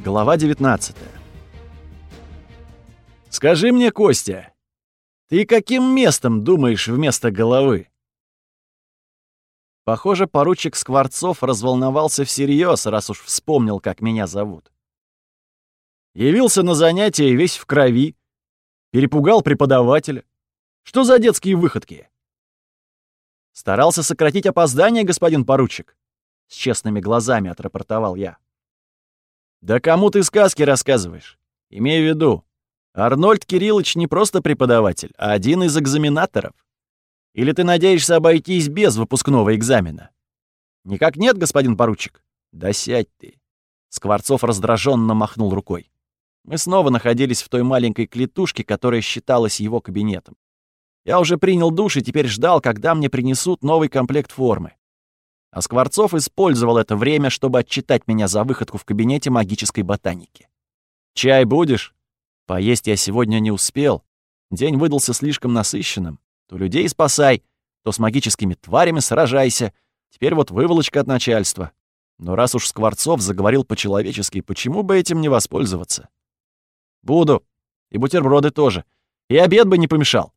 Глава 19 «Скажи мне, Костя, ты каким местом думаешь вместо головы?» Похоже, поручик Скворцов разволновался всерьез, раз уж вспомнил, как меня зовут. Явился на занятие весь в крови, перепугал преподавателя. Что за детские выходки? Старался сократить опоздание, господин поручик. С честными глазами отрапортовал я. Да кому ты сказки рассказываешь? Имей в виду, Арнольд Кириллович не просто преподаватель, а один из экзаменаторов. Или ты надеешься обойтись без выпускного экзамена? Никак нет, господин поручик? Да сядь ты. Скворцов раздраженно махнул рукой. Мы снова находились в той маленькой клетушке, которая считалась его кабинетом. Я уже принял душ и теперь ждал, когда мне принесут новый комплект формы. А Скворцов использовал это время, чтобы отчитать меня за выходку в кабинете магической ботаники. «Чай будешь?» Поесть я сегодня не успел. День выдался слишком насыщенным. То людей спасай, то с магическими тварями сражайся. Теперь вот выволочка от начальства. Но раз уж Скворцов заговорил по-человечески, почему бы этим не воспользоваться? Буду. И бутерброды тоже. И обед бы не помешал.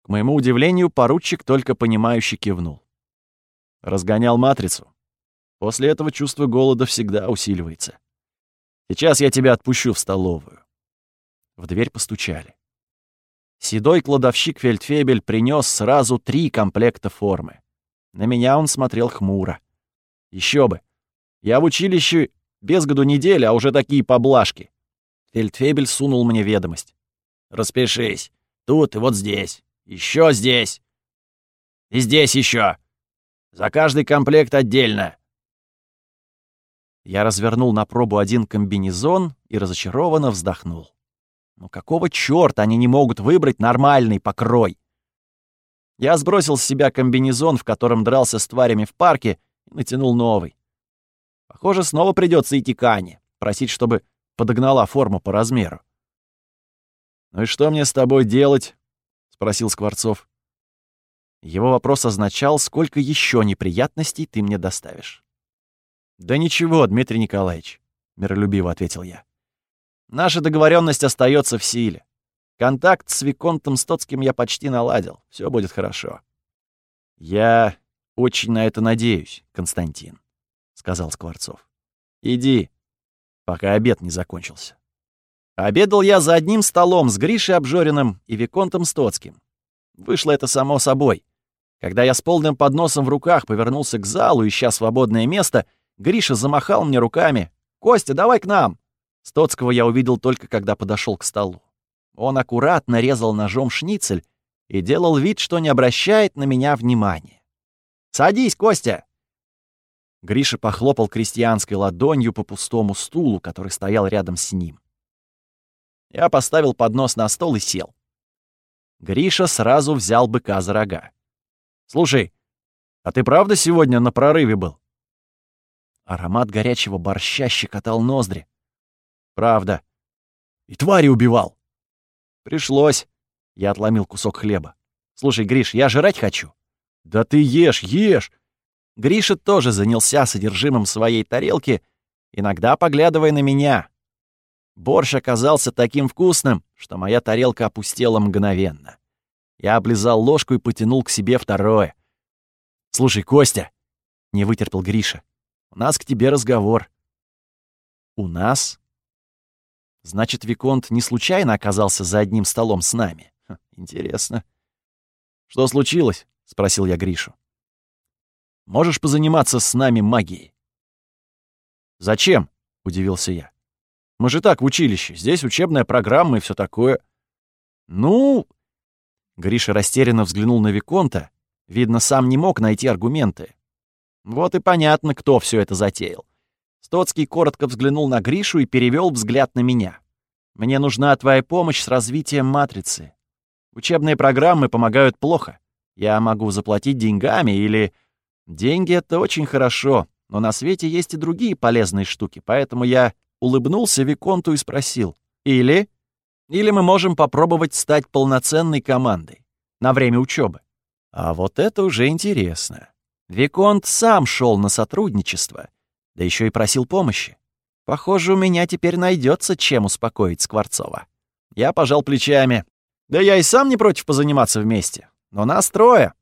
К моему удивлению, поручик только понимающе кивнул. Разгонял матрицу. После этого чувство голода всегда усиливается. Сейчас я тебя отпущу в столовую. В дверь постучали. Седой кладовщик Фельдфебель принес сразу три комплекта формы. На меня он смотрел хмуро. Еще бы. Я в училище без году недели, а уже такие поблажки. Фельдфебель сунул мне ведомость. «Распишись. Тут и вот здесь. Еще здесь. И здесь еще. За каждый комплект отдельно». Я развернул на пробу один комбинезон и разочарованно вздохнул. Ну какого чёрта они не могут выбрать нормальный покрой? Я сбросил с себя комбинезон, в котором дрался с тварями в парке, и натянул новый. Похоже, снова придется идти к Ане, просить, чтобы подогнала форму по размеру. «Ну и что мне с тобой делать?» — спросил Скворцов. Его вопрос означал, сколько еще неприятностей ты мне доставишь. «Да ничего, Дмитрий Николаевич», — миролюбиво ответил я. Наша договоренность остается в силе. Контакт с Виконтом Стоцким я почти наладил. Все будет хорошо. Я очень на это надеюсь, Константин, сказал Скворцов. Иди, пока обед не закончился. Обедал я за одним столом с Гришей Обжориным и Виконтом Стоцким. Вышло это само собой. Когда я с полным подносом в руках повернулся к залу, ища свободное место, Гриша замахал мне руками. «Костя, давай к нам!» Стоцкого я увидел только когда подошел к столу. Он аккуратно резал ножом шницель и делал вид, что не обращает на меня внимания. «Садись, Костя!» Гриша похлопал крестьянской ладонью по пустому стулу, который стоял рядом с ним. Я поставил поднос на стол и сел. Гриша сразу взял быка за рога. «Слушай, а ты правда сегодня на прорыве был?» Аромат горячего борща щекотал ноздри. Правда. И твари убивал. Пришлось. Я отломил кусок хлеба. Слушай, Гриш, я жрать хочу. Да ты ешь, ешь. Гриша тоже занялся содержимым своей тарелки, иногда поглядывая на меня. Борщ оказался таким вкусным, что моя тарелка опустела мгновенно. Я облизал ложку и потянул к себе второе. «Слушай, Костя!» — не вытерпел Гриша. «У нас к тебе разговор». «У нас?» Значит, Виконт не случайно оказался за одним столом с нами. Ха, интересно. «Что случилось?» — спросил я Гришу. «Можешь позаниматься с нами магией?» «Зачем?» — удивился я. «Мы же так в училище. Здесь учебная программа и все такое». «Ну...» Гриша растерянно взглянул на Виконта. Видно, сам не мог найти аргументы. Вот и понятно, кто все это затеял. Стоцкий коротко взглянул на Гришу и перевел взгляд на меня. «Мне нужна твоя помощь с развитием матрицы. Учебные программы помогают плохо. Я могу заплатить деньгами или... Деньги — это очень хорошо, но на свете есть и другие полезные штуки, поэтому я улыбнулся Виконту и спросил. Или... Или мы можем попробовать стать полноценной командой на время учебы. А вот это уже интересно. Виконт сам шел на сотрудничество — да еще и просил помощи. Похоже, у меня теперь найдется, чем успокоить Скворцова. Я пожал плечами. Да я и сам не против позаниматься вместе. Но нас трое.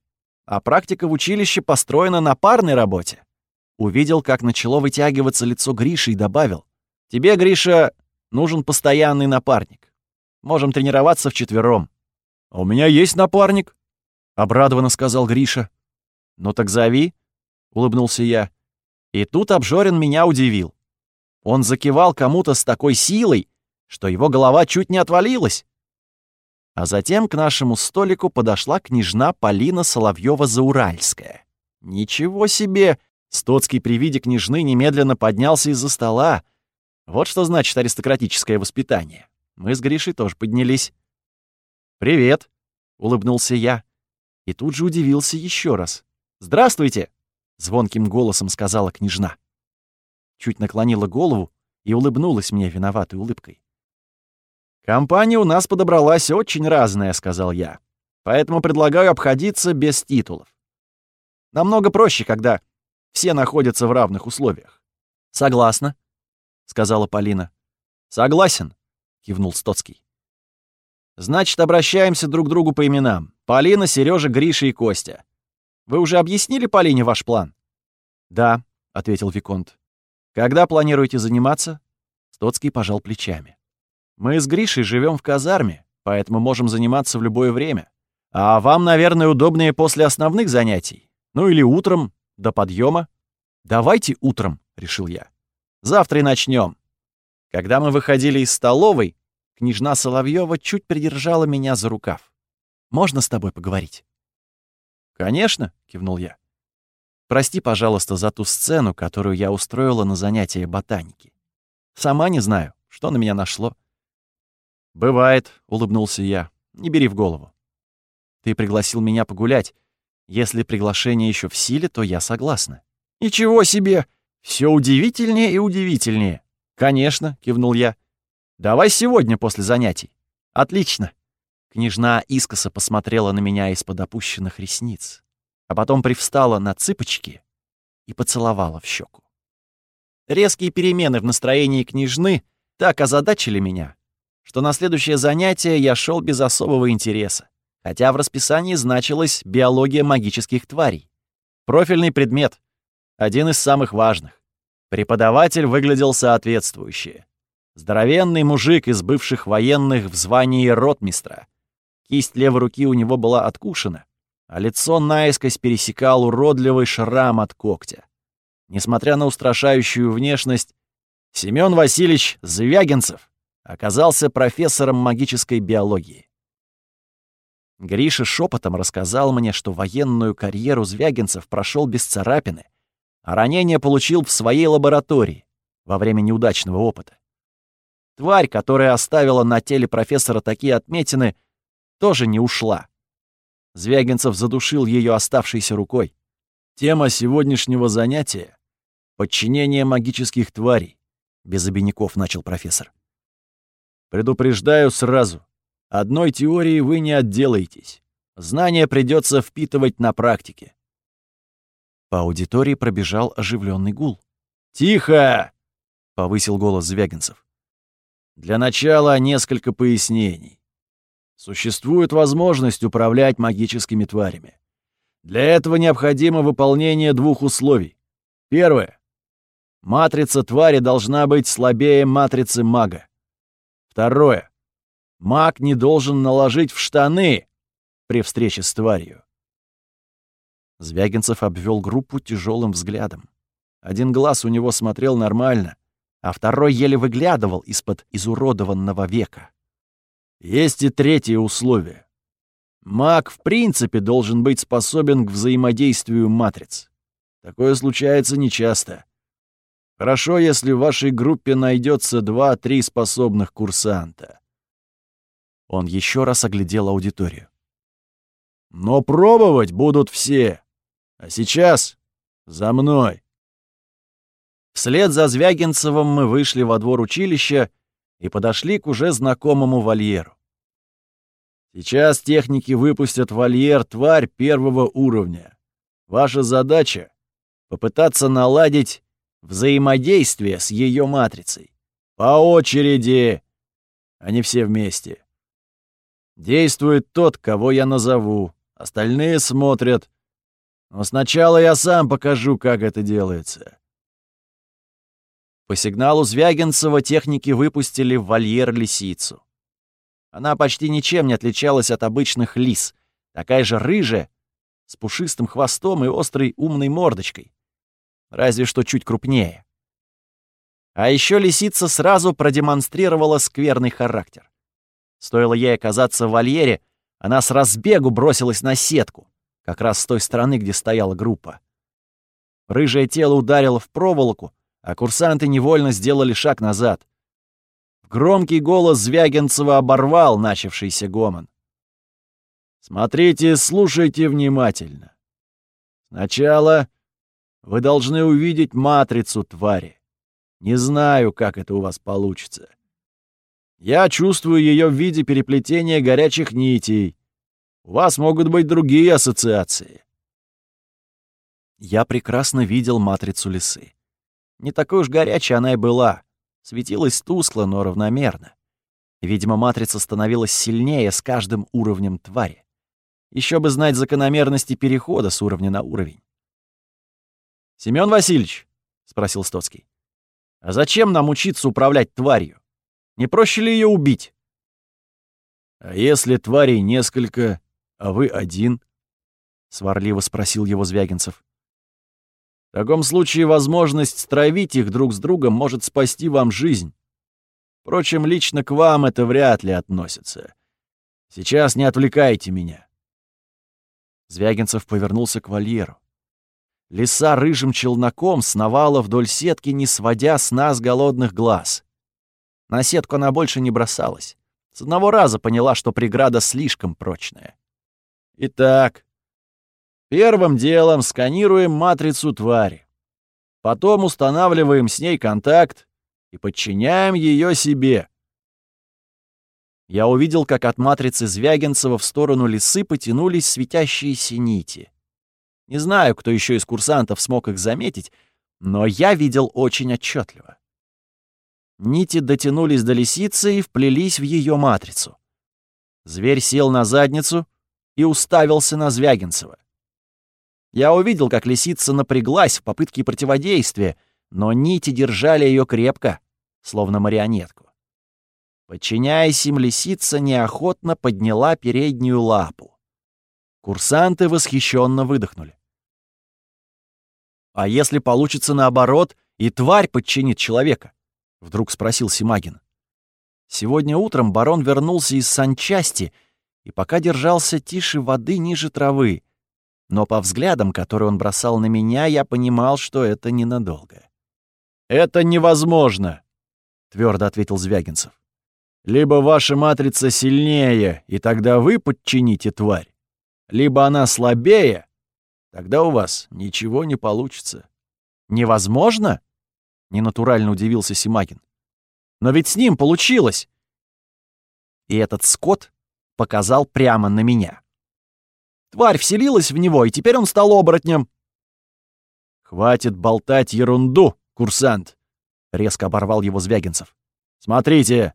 А практика в училище построена на парной работе. Увидел, как начало вытягиваться лицо Гриши и добавил. Тебе, Гриша, нужен постоянный напарник. Можем тренироваться вчетвером. «А у меня есть напарник», — обрадованно сказал Гриша. «Ну так зови», — улыбнулся я. И тут Обжорин меня удивил. Он закивал кому-то с такой силой, что его голова чуть не отвалилась. А затем к нашему столику подошла княжна Полина Соловьева-Зауральская. Ничего себе! Стоцкий при виде княжны немедленно поднялся из-за стола. Вот что значит аристократическое воспитание. Мы с Гришей тоже поднялись. «Привет», — улыбнулся я. И тут же удивился еще раз. «Здравствуйте», — звонким голосом сказала княжна чуть наклонила голову и улыбнулась мне виноватой улыбкой. «Компания у нас подобралась очень разная», — сказал я. «Поэтому предлагаю обходиться без титулов. Намного проще, когда все находятся в равных условиях». «Согласна», — сказала Полина. «Согласен», — кивнул Стоцкий. «Значит, обращаемся друг к другу по именам. Полина, Сережа, Гриша и Костя. Вы уже объяснили Полине ваш план?» «Да», — ответил Виконт. «Когда планируете заниматься?» Стоцкий пожал плечами. «Мы с Гришей живем в казарме, поэтому можем заниматься в любое время. А вам, наверное, удобнее после основных занятий. Ну или утром, до подъема. «Давайте утром», — решил я. «Завтра и начнем. Когда мы выходили из столовой, княжна Соловьева чуть придержала меня за рукав. «Можно с тобой поговорить?» «Конечно», — кивнул я. Прости, пожалуйста, за ту сцену, которую я устроила на занятии ботаники. Сама не знаю, что на меня нашло. «Бывает», — улыбнулся я. «Не бери в голову. Ты пригласил меня погулять. Если приглашение еще в силе, то я согласна». «Ничего себе! Все удивительнее и удивительнее». «Конечно», — кивнул я. «Давай сегодня после занятий». «Отлично». Княжна искоса посмотрела на меня из-под опущенных ресниц а потом привстала на цыпочки и поцеловала в щеку. Резкие перемены в настроении княжны так озадачили меня, что на следующее занятие я шел без особого интереса, хотя в расписании значилась биология магических тварей. Профильный предмет, один из самых важных. Преподаватель выглядел соответствующе. Здоровенный мужик из бывших военных в звании ротмистра. Кисть левой руки у него была откушена, а лицо наискось пересекал уродливый шрам от когтя. Несмотря на устрашающую внешность, Семён Васильевич Звягинцев оказался профессором магической биологии. Гриша шепотом рассказал мне, что военную карьеру Звягинцев прошел без царапины, а ранение получил в своей лаборатории во время неудачного опыта. Тварь, которая оставила на теле профессора такие отметины, тоже не ушла. Звягинцев задушил ее оставшейся рукой. Тема сегодняшнего занятия — подчинение магических тварей, без обиняков начал профессор. Предупреждаю сразу, одной теории вы не отделаетесь. Знания придется впитывать на практике. По аудитории пробежал оживленный гул. «Тихо!» — повысил голос Звягинцев. «Для начала несколько пояснений. Существует возможность управлять магическими тварями. Для этого необходимо выполнение двух условий. Первое. Матрица твари должна быть слабее матрицы мага. Второе. Маг не должен наложить в штаны при встрече с тварью. Звягинцев обвел группу тяжелым взглядом. Один глаз у него смотрел нормально, а второй еле выглядывал из-под изуродованного века. Есть и третье условие. Маг в принципе должен быть способен к взаимодействию матриц. Такое случается нечасто. Хорошо, если в вашей группе найдется два-три способных курсанта. Он еще раз оглядел аудиторию. Но пробовать будут все. А сейчас за мной. Вслед за Звягинцевым мы вышли во двор училища и подошли к уже знакомому вольеру. Сейчас техники выпустят вольер тварь первого уровня. Ваша задача — попытаться наладить взаимодействие с ее матрицей. По очереди, а не все вместе. Действует тот, кого я назову. Остальные смотрят. Но сначала я сам покажу, как это делается. По сигналу Звягинцева техники выпустили в вольер лисицу. Она почти ничем не отличалась от обычных лис, такая же рыжая, с пушистым хвостом и острой умной мордочкой. Разве что чуть крупнее. А еще лисица сразу продемонстрировала скверный характер. Стоило ей оказаться в вольере, она с разбегу бросилась на сетку, как раз с той стороны, где стояла группа. Рыжее тело ударило в проволоку, а курсанты невольно сделали шаг назад. Громкий голос Звягинцева оборвал начавшийся гомон. Смотрите, слушайте внимательно. Сначала вы должны увидеть матрицу твари. Не знаю, как это у вас получится. Я чувствую ее в виде переплетения горячих нитей. У вас могут быть другие ассоциации. Я прекрасно видел матрицу лисы. Не такой уж горячей она и была. Светилась тускло, но равномерно. Видимо, матрица становилась сильнее с каждым уровнем твари. Еще бы знать закономерности перехода с уровня на уровень. «Семён Васильевич», — спросил Стоцкий, — «а зачем нам учиться управлять тварью? Не проще ли ее убить?» «А если тварей несколько, а вы один?» — сварливо спросил его Звягинцев. В таком случае возможность стравить их друг с другом может спасти вам жизнь. Впрочем, лично к вам это вряд ли относится. Сейчас не отвлекайте меня. Звягинцев повернулся к вольеру. Лиса рыжим челноком сновала вдоль сетки, не сводя с нас голодных глаз. На сетку она больше не бросалась. С одного раза поняла, что преграда слишком прочная. Итак, Первым делом сканируем матрицу твари. Потом устанавливаем с ней контакт и подчиняем ее себе. Я увидел, как от матрицы Звягинцева в сторону лисы потянулись светящиеся нити. Не знаю, кто еще из курсантов смог их заметить, но я видел очень отчетливо. Нити дотянулись до лисицы и вплелись в ее матрицу. Зверь сел на задницу и уставился на Звягинцева. Я увидел, как лисица напряглась в попытке противодействия, но нити держали ее крепко, словно марионетку. Подчиняясь им, лисица неохотно подняла переднюю лапу. Курсанты восхищенно выдохнули. «А если получится наоборот, и тварь подчинит человека?» — вдруг спросил Симагин. Сегодня утром барон вернулся из санчасти и пока держался тише воды ниже травы, но по взглядам, которые он бросал на меня, я понимал, что это ненадолго. «Это невозможно», — твердо ответил Звягинцев. «Либо ваша матрица сильнее, и тогда вы подчините тварь, либо она слабее, тогда у вас ничего не получится». «Невозможно?» — ненатурально удивился Симакин. «Но ведь с ним получилось!» И этот скот показал прямо на меня. Тварь вселилась в него, и теперь он стал оборотнем. «Хватит болтать ерунду, курсант!» — резко оборвал его Звягинцев. «Смотрите!»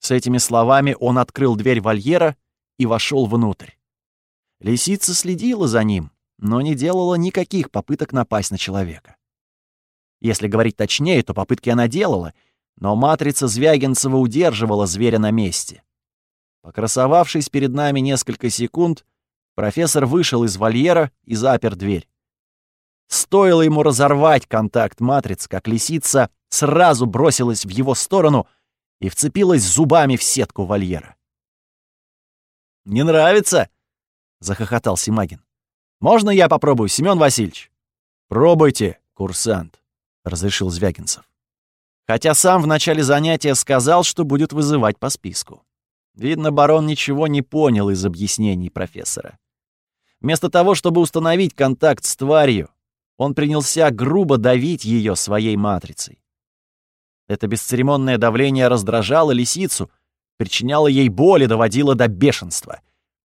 С этими словами он открыл дверь вольера и вошел внутрь. Лисица следила за ним, но не делала никаких попыток напасть на человека. Если говорить точнее, то попытки она делала, но матрица Звягинцева удерживала зверя на месте. Покрасовавшись перед нами несколько секунд, профессор вышел из вольера и запер дверь. Стоило ему разорвать контакт матриц, как лисица сразу бросилась в его сторону и вцепилась зубами в сетку вольера. «Не нравится?» — захохотал Симагин. «Можно я попробую, Семён Васильевич?» «Пробуйте, курсант», — разрешил Звягинцев. Хотя сам в начале занятия сказал, что будет вызывать по списку. Видно, барон ничего не понял из объяснений профессора. Вместо того, чтобы установить контакт с тварью, он принялся грубо давить ее своей матрицей. Это бесцеремонное давление раздражало лисицу, причиняло ей боль и доводило до бешенства.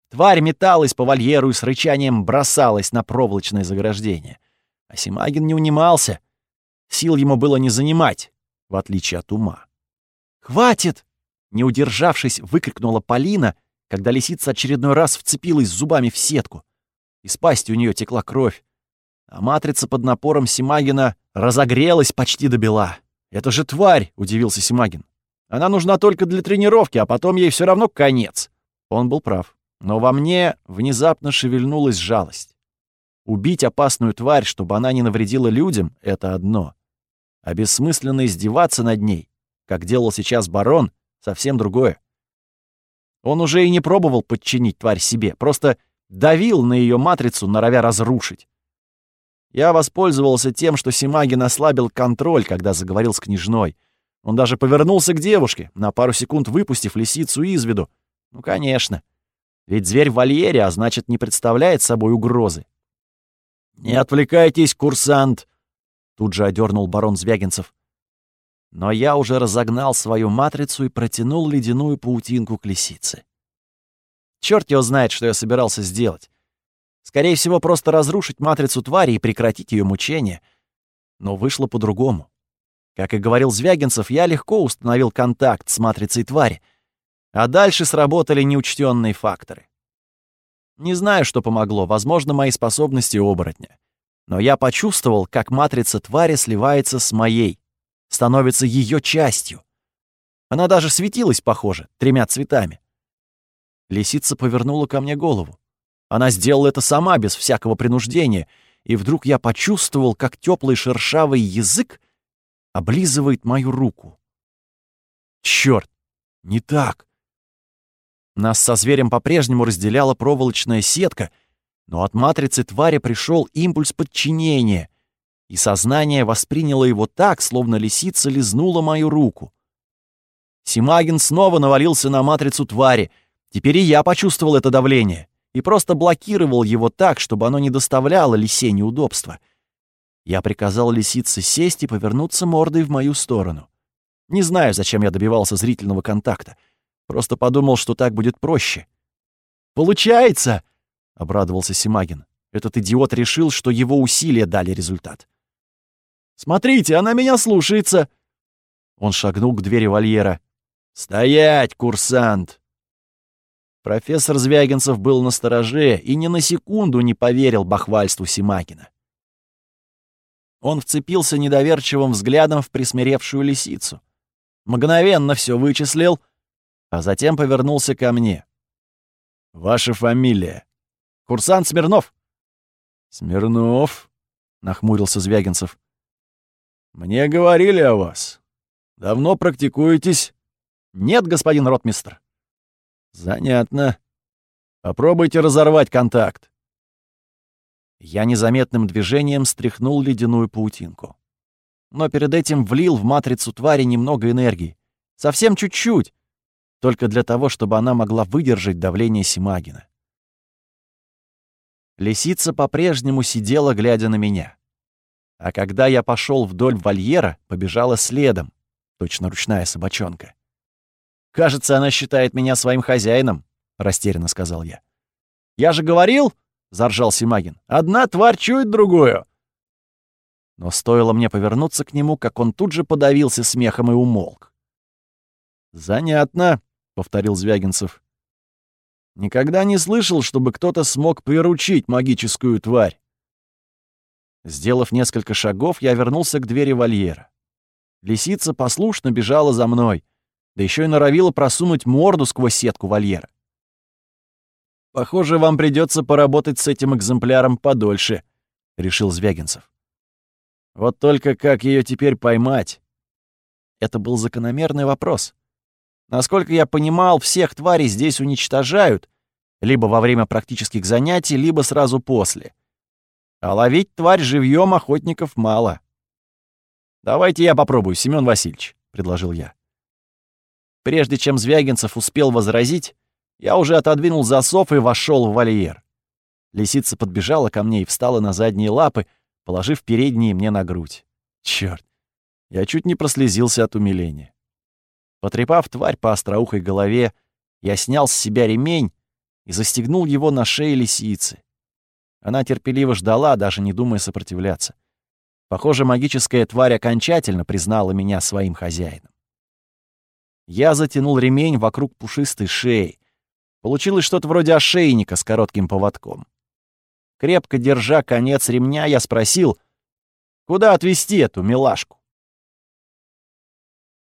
Тварь металась по вольеру и с рычанием бросалась на проволочное заграждение. А Симагин не унимался, Сил ему было не занимать, в отличие от ума. «Хватит!» — не удержавшись, выкрикнула Полина, когда лисица очередной раз вцепилась зубами в сетку. Из пасти у нее текла кровь, а матрица под напором Симагина разогрелась почти до бела. «Это же тварь!» — удивился Симагин. «Она нужна только для тренировки, а потом ей все равно конец». Он был прав. Но во мне внезапно шевельнулась жалость. Убить опасную тварь, чтобы она не навредила людям — это одно. А бессмысленно издеваться над ней, как делал сейчас барон, совсем другое. Он уже и не пробовал подчинить тварь себе, просто давил на ее матрицу, норовя разрушить. Я воспользовался тем, что Симагин ослабил контроль, когда заговорил с княжной. Он даже повернулся к девушке, на пару секунд выпустив лисицу из виду. Ну, конечно. Ведь зверь в вольере, а значит, не представляет собой угрозы. «Не отвлекайтесь, курсант!» Тут же одернул барон Звягинцев. Но я уже разогнал свою матрицу и протянул ледяную паутинку к лисице. Черт его знает, что я собирался сделать. Скорее всего, просто разрушить матрицу твари и прекратить ее мучения. Но вышло по-другому. Как и говорил Звягинцев, я легко установил контакт с матрицей твари, а дальше сработали неучтенные факторы. Не знаю, что помогло, возможно, мои способности оборотня. Но я почувствовал, как матрица твари сливается с моей, становится ее частью. Она даже светилась, похоже, тремя цветами. Лисица повернула ко мне голову. Она сделала это сама, без всякого принуждения, и вдруг я почувствовал, как теплый шершавый язык облизывает мою руку. Черт, не так. Нас со зверем по-прежнему разделяла проволочная сетка, но от матрицы твари пришел импульс подчинения, и сознание восприняло его так, словно лисица лизнула мою руку. Симагин снова навалился на матрицу твари. Теперь и я почувствовал это давление и просто блокировал его так, чтобы оно не доставляло лисе неудобства. Я приказал лисице сесть и повернуться мордой в мою сторону. Не знаю, зачем я добивался зрительного контакта. Просто подумал, что так будет проще. «Получается!» — обрадовался Симагин. Этот идиот решил, что его усилия дали результат. «Смотрите, она меня слушается!» Он шагнул к двери вольера. «Стоять, курсант!» Профессор Звягинцев был на стороже и ни на секунду не поверил бахвальству Симакина. Он вцепился недоверчивым взглядом в присмиревшую лисицу. Мгновенно все вычислил, а затем повернулся ко мне. «Ваша фамилия?» «Курсант Смирнов». «Смирнов?» — нахмурился Звягинцев. «Мне говорили о вас. Давно практикуетесь?» «Нет, господин ротмистр». «Занятно. Попробуйте разорвать контакт». Я незаметным движением стряхнул ледяную паутинку. Но перед этим влил в матрицу твари немного энергии. Совсем чуть-чуть. Только для того, чтобы она могла выдержать давление Симагина. Лисица по-прежнему сидела, глядя на меня. А когда я пошел вдоль вольера, побежала следом, точно ручная собачонка. «Кажется, она считает меня своим хозяином», — растерянно сказал я. «Я же говорил», — заржал Симагин, — «одна тварь чует другую». Но стоило мне повернуться к нему, как он тут же подавился смехом и умолк. «Занятно», — повторил Звягинцев. «Никогда не слышал, чтобы кто-то смог приручить магическую тварь». Сделав несколько шагов, я вернулся к двери вольера. Лисица послушно бежала за мной — да еще и норовила просунуть морду сквозь сетку вольера. «Похоже, вам придется поработать с этим экземпляром подольше», — решил Звягинцев. «Вот только как ее теперь поймать?» Это был закономерный вопрос. Насколько я понимал, всех тварей здесь уничтожают, либо во время практических занятий, либо сразу после. А ловить тварь живьем охотников мало. «Давайте я попробую, Семён Васильевич», — предложил я. Прежде чем Звягинцев успел возразить, я уже отодвинул засов и вошел в вольер. Лисица подбежала ко мне и встала на задние лапы, положив передние мне на грудь. Черт, я чуть не прослезился от умиления. Потрепав тварь по остроухой голове, я снял с себя ремень и застегнул его на шее лисицы. Она терпеливо ждала, даже не думая сопротивляться. Похоже, магическая тварь окончательно признала меня своим хозяином. Я затянул ремень вокруг пушистой шеи. Получилось что-то вроде ошейника с коротким поводком. Крепко держа конец ремня, я спросил, куда отвезти эту милашку.